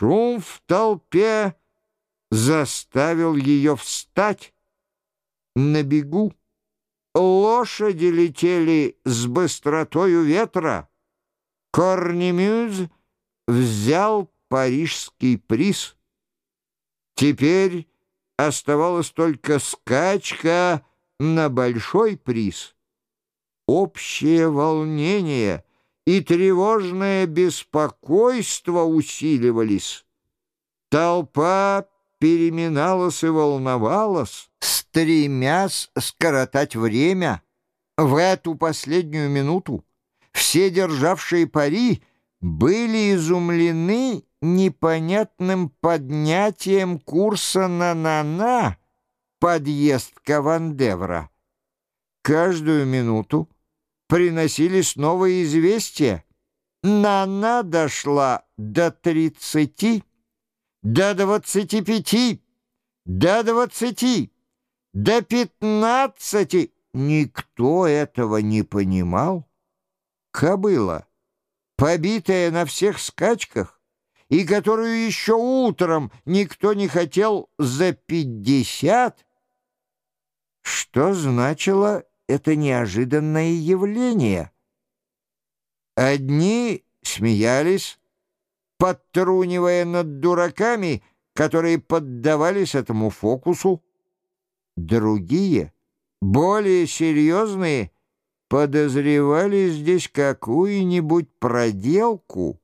Шум в толпе заставил ее встать. На бегу лошади летели с быстротою ветра. Корнемюз взял парижский приз. Теперь оставалась только скачка на большой приз. Общее волнение и тревожное беспокойство усиливались. Толпа переминалась и волновалась, стремясь скоротать время. В эту последнюю минуту все державшие пари были изумлены непонятным поднятием курса на Нана подъезд Кавандевра. Каждую минуту приносились новые известия. Нана дошла до тридцати, до двадцати пяти, до двадцати, до пятнадцати. Никто этого не понимал. Кобыла, побитая на всех скачках, и которую еще утром никто не хотел за пятьдесят, что значило это неожиданное явление? Одни смеялись, подтрунивая над дураками, которые поддавались этому фокусу. Другие, более серьезные, подозревали здесь какую-нибудь проделку.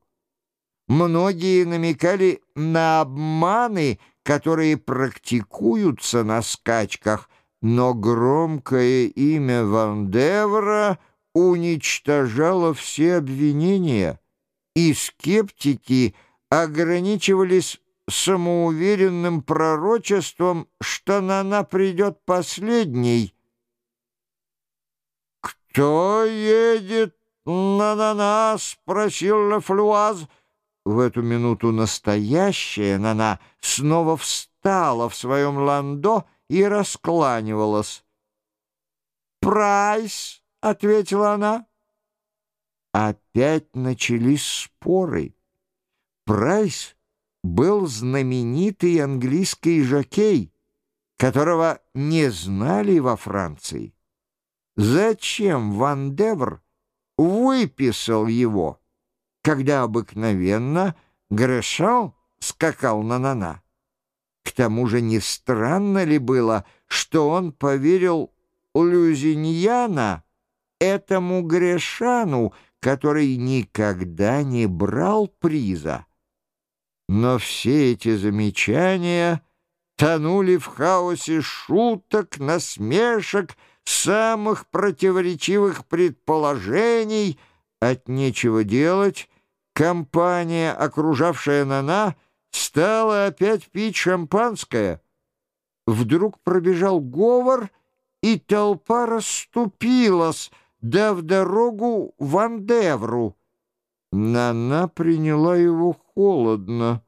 Многие намекали на обманы, которые практикуются на скачках, но громкое имя Вандевра уничтожало все обвинения, и скептики ограничивались самоуверенным пророчеством, что Нана придет последней. «Кто едет на Нана?» — спросил Лафлуаз. В эту минуту настоящая Нана снова встала в своем ландо и раскланивалась. «Прайс!» — ответила она. Опять начались споры. Прайс был знаменитый английский жокей, которого не знали во Франции. Зачем Ван Девр выписал его, когда обыкновенно Грешам скакал на Нана? К тому же не странно ли было, что он поверил Люзиньяна, этому Грешану, который никогда не брал приза? Но все эти замечания тонули в хаосе шуток, насмешек, самых противоречивых предположений. От нечего делать компания, окружавшая Нана, — стала опять пить шампанское. Вдруг пробежал говор, и толпа расступилась, дав дорогу Вандевру. Нана приняла его холодно.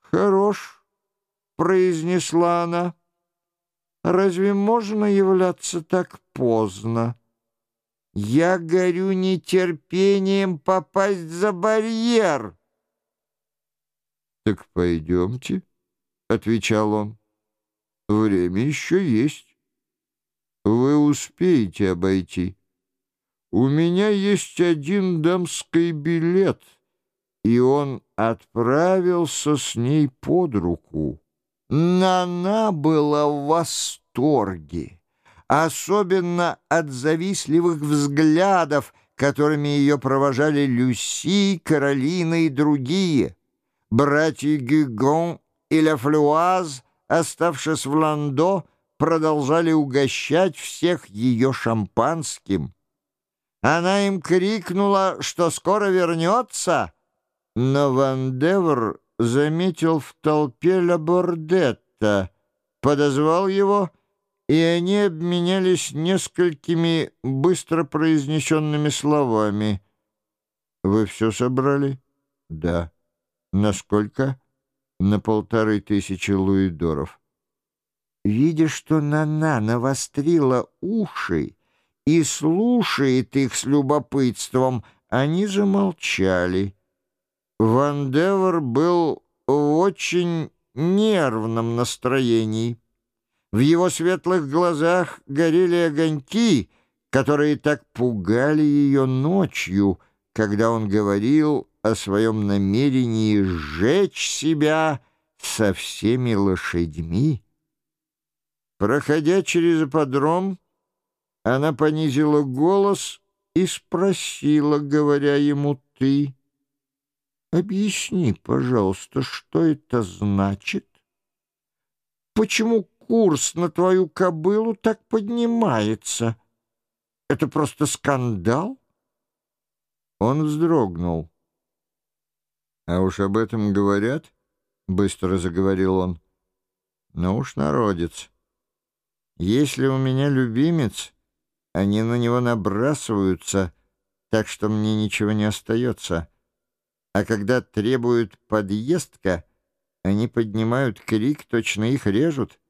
«Хорош», — произнесла она. «Разве можно являться так поздно? Я горю нетерпением попасть за барьер». «Так пойдемте», — отвечал он. «Время еще есть. Вы успеете обойти. У меня есть один дамский билет» и он отправился с ней под руку. Нана была в восторге, особенно от завистливых взглядов, которыми ее провожали Люси, Каролина и другие — Братья Гюгон и Лафлюаз, оставшись в Ландо, продолжали угощать всех ее шампанским. Она им крикнула, что скоро вернется, но Вандевр заметил в толпе Лабордетта, подозвал его, и они обменялись несколькими быстро произнесенными словами. «Вы все собрали?» «Да». Насколько? На полторы тысячи луидоров. Видя, что Нана навострила уши и слушает их с любопытством, они замолчали. Ван Девер был в очень нервном настроении. В его светлых глазах горели огоньки, которые так пугали ее ночью, когда он говорил о своем намерении сжечь себя со всеми лошадьми. Проходя через ипподром, она понизила голос и спросила, говоря ему «ты». «Объясни, пожалуйста, что это значит? Почему курс на твою кобылу так поднимается? Это просто скандал?» Он вздрогнул. «А уж об этом говорят?» — быстро заговорил он. «Ну уж народец. Если у меня любимец, они на него набрасываются, так что мне ничего не остается» а когда требуют подъездка, они поднимают крик, точно их режут.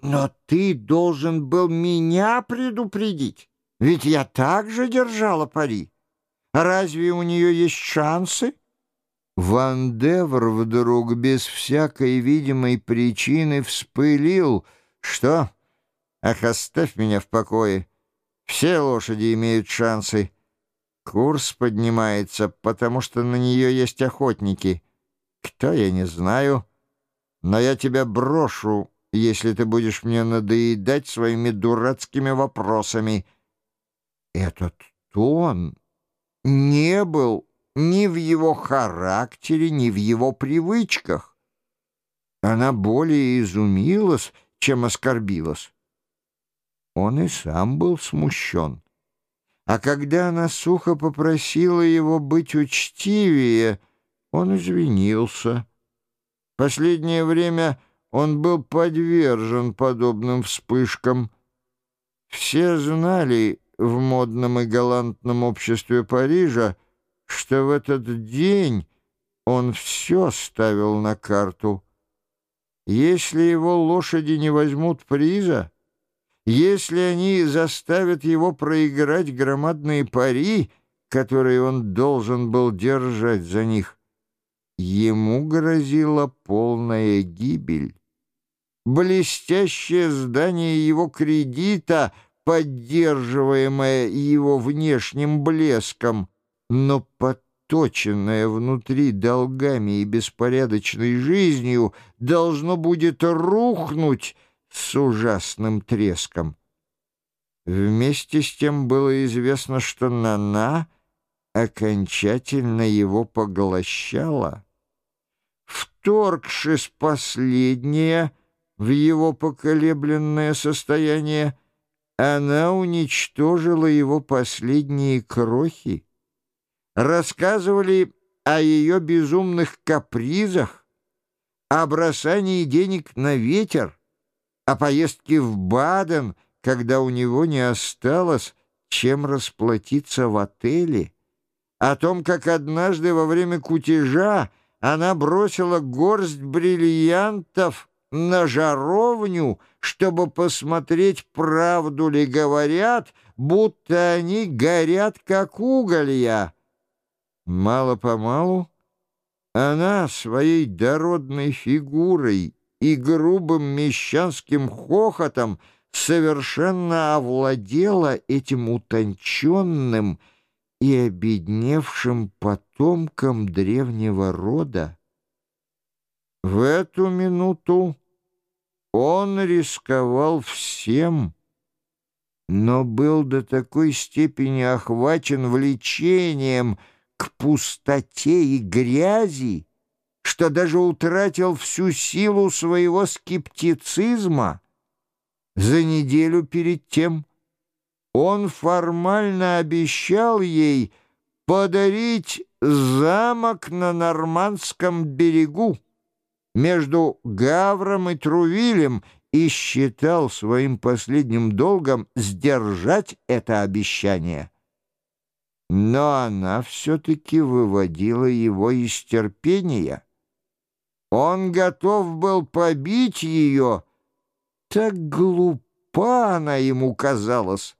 «Но ты должен был меня предупредить, ведь я также держала пари. Разве у нее есть шансы?» Ван Девр вдруг без всякой видимой причины вспылил. «Что? Ах, оставь меня в покое. Все лошади имеют шансы». Курс поднимается, потому что на нее есть охотники. Кто, я не знаю. Но я тебя брошу, если ты будешь мне надоедать своими дурацкими вопросами. Этот тон не был ни в его характере, ни в его привычках. Она более изумилась, чем оскорбилась. Он и сам был смущен. А когда она сухо попросила его быть учтивее, он извинился. Последнее время он был подвержен подобным вспышкам. Все знали в модном и галантном обществе Парижа, что в этот день он все ставил на карту. Если его лошади не возьмут приза, если они заставят его проиграть громадные пари, которые он должен был держать за них, ему грозила полная гибель. Блестящее здание его кредита, поддерживаемое его внешним блеском, но подточенное внутри долгами и беспорядочной жизнью, должно будет рухнуть, с ужасным треском. Вместе с тем было известно, что Нана окончательно его поглощала. Вторгшись последнее в его поколебленное состояние, она уничтожила его последние крохи. Рассказывали о ее безумных капризах, о бросании денег на ветер, о поездке в Баден, когда у него не осталось чем расплатиться в отеле, о том, как однажды во время кутежа она бросила горсть бриллиантов на жаровню, чтобы посмотреть, правду ли говорят, будто они горят, как уголья. Мало-помалу она своей дородной фигурой и грубым мещанским хохотом совершенно овладела этим утонченным и обедневшим потомком древнего рода. В эту минуту он рисковал всем, но был до такой степени охвачен влечением к пустоте и грязи, что даже утратил всю силу своего скептицизма. За неделю перед тем он формально обещал ей подарить замок на Нормандском берегу между Гавром и Трувилем и считал своим последним долгом сдержать это обещание. Но она все-таки выводила его из терпения — он готов был побить ее. Так глупа она ему казалась.